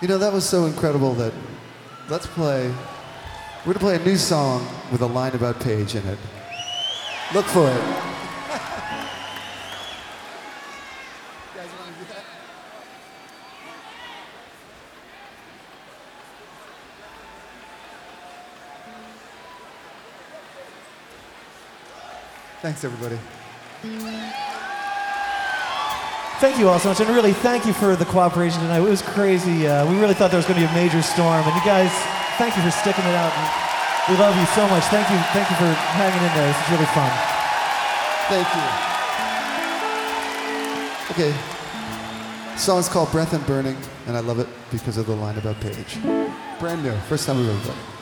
You know, that was so incredible that let's play. We're going to play a new song with a line about Page in it. Look for it. Thanks, everybody. Thank you all so much, and really thank you for the cooperation tonight. It was crazy. Uh, we really thought there was going to be a major storm, and you guys, thank you for sticking it out. We love you so much. Thank you, thank you for hanging in there. This is really fun. Thank you. Okay. song's called Breath and Burning, and I love it because of the line about Page. Brand new. First time we've ever done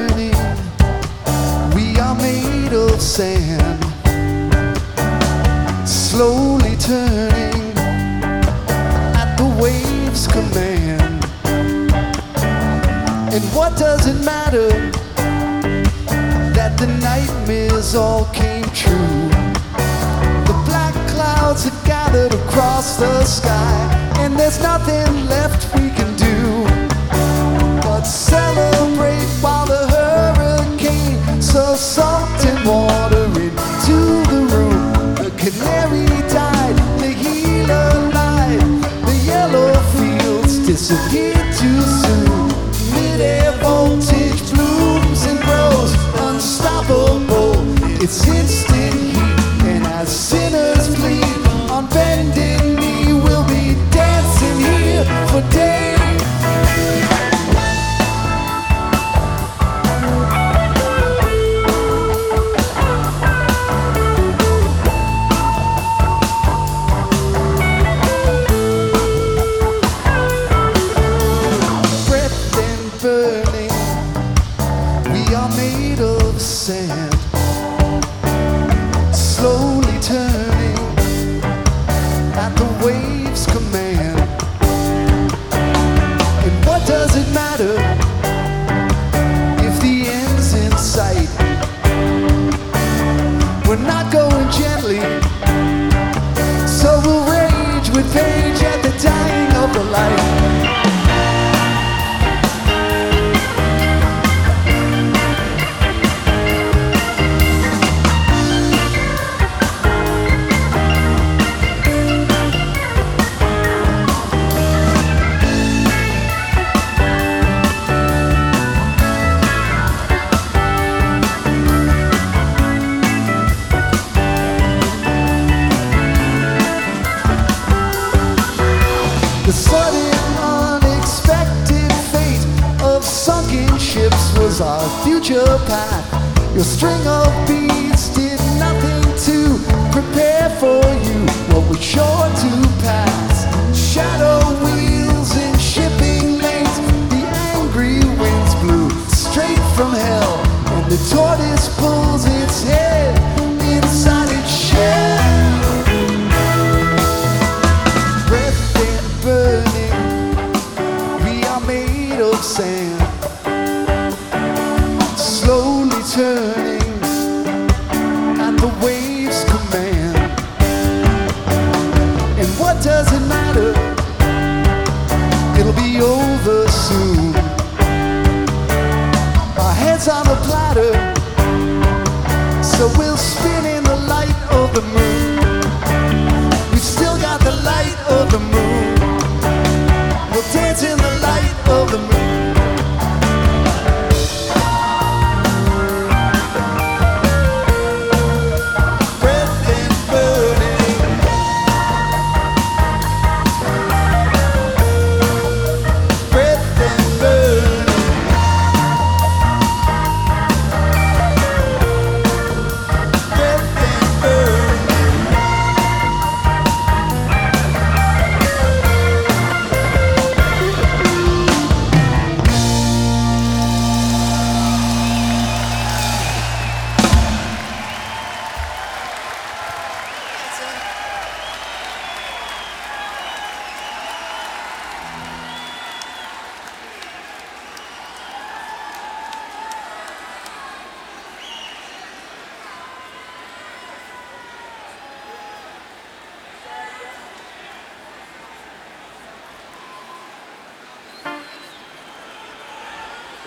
burning. We are made of sand, slowly turning at the waves' command. And what does it matter that the nightmares all came true? The black clouds have gathered across the sky, and there's nothing left we can do but celebrate so salt and water into the room. The canary died, the healer lied, the yellow fields disappeared too soon. Mid-air voltage blooms and grows unstoppable. It's instant was our future path. Your string of beads did nothing to prepare for you what was sure to pass. Shadow so we'll spin in the light of the moon.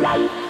giày.